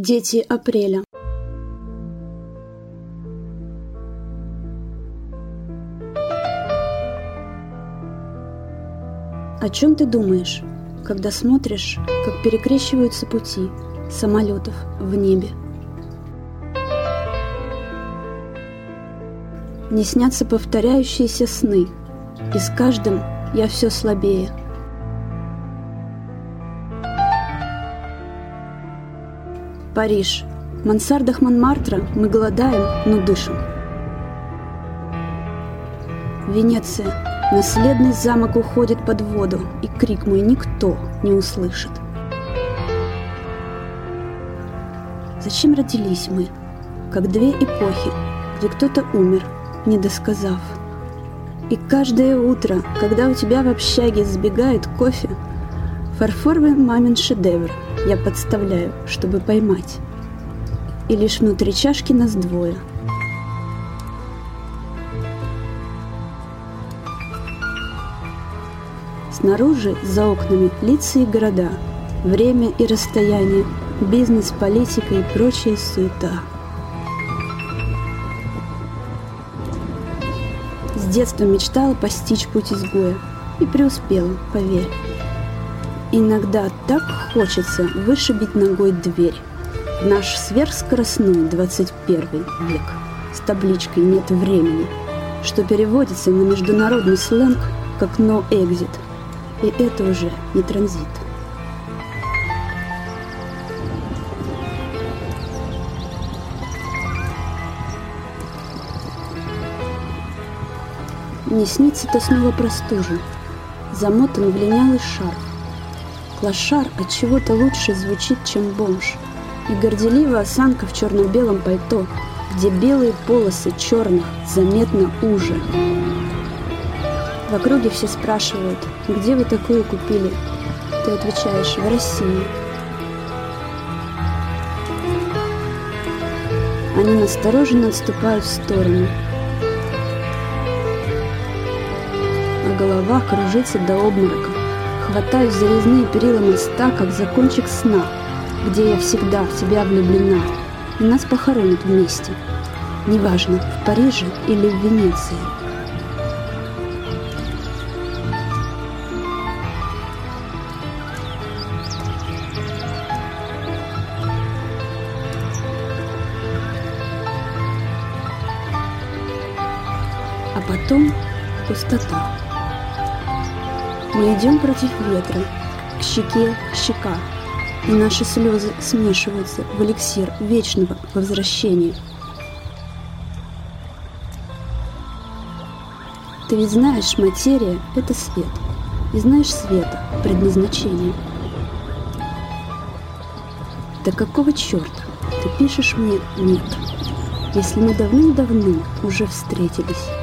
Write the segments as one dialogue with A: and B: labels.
A: Дети апреля. О чем ты думаешь, когда смотришь, как перекрещиваются пути самолетов в небе? Не снятся повторяющиеся сны, и с каждым я все слабее. Париж. В мансардах Монмартра мы голодаем, но дышим. Венеция. Наследный замок уходит под воду, и крик мой никто не услышит. Зачем родились мы, как две эпохи, где кто-то умер, не досказав? И каждое утро, когда у тебя в общаге сбегает кофе, фарфоровый мамин шедевр я подставляю, чтобы поймать. И лишь внутри чашки нас двое – Снаружи, за окнами, лица и города, время и расстояние, бизнес, политика и прочая суета. С детства мечтала постичь путь изгоя и преуспела, поверь. Иногда так хочется вышибить ногой дверь в наш сверхскоростной 21 век с табличкой «Нет времени», что переводится на международный сленг как «No exit», и это уже не транзит. Мне снится-то снова простужен, замотан в линялый шарф. Клашар от чего-то лучше звучит, чем бомж. И горделивая осанка в черно-белом пальто, где белые полосы черных заметно уже. В округе все спрашивают, где вы такую купили? Ты отвечаешь, в России. Они настороженно отступают в сторону. А голова кружится до обморока. Хватаюсь за резные перила моста, как за кончик сна, где я всегда в тебя влюблена. И нас похоронят вместе. Неважно, в Париже или в Венеции. а потом пустота. Мы идем против ветра, к щеке щека, и наши слезы смешиваются в эликсир вечного возвращения. Ты ведь знаешь, материя — это свет, и знаешь света — предназначение. Да какого черта ты пишешь мне «нет», если мы давным-давно уже встретились?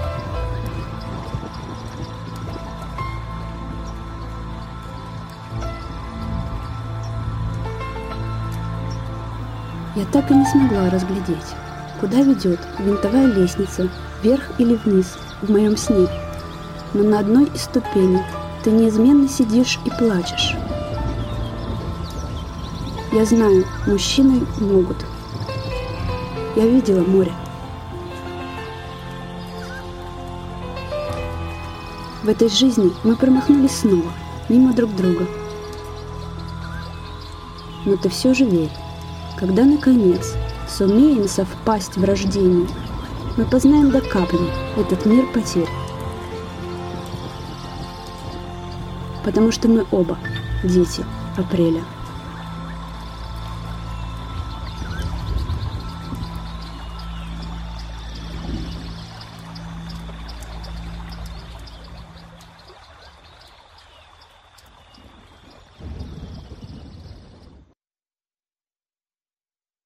A: Я так и не смогла разглядеть, куда ведет винтовая лестница, вверх или вниз, в моем сне. Но на одной из ступеней ты неизменно сидишь и плачешь. Я знаю, мужчины могут. Я видела море. В этой жизни мы промахнулись снова, мимо друг друга. Но ты все же верь. Когда, наконец, сумеем совпасть в рождении, мы познаем до капли этот мир потерь. Потому что мы оба дети апреля.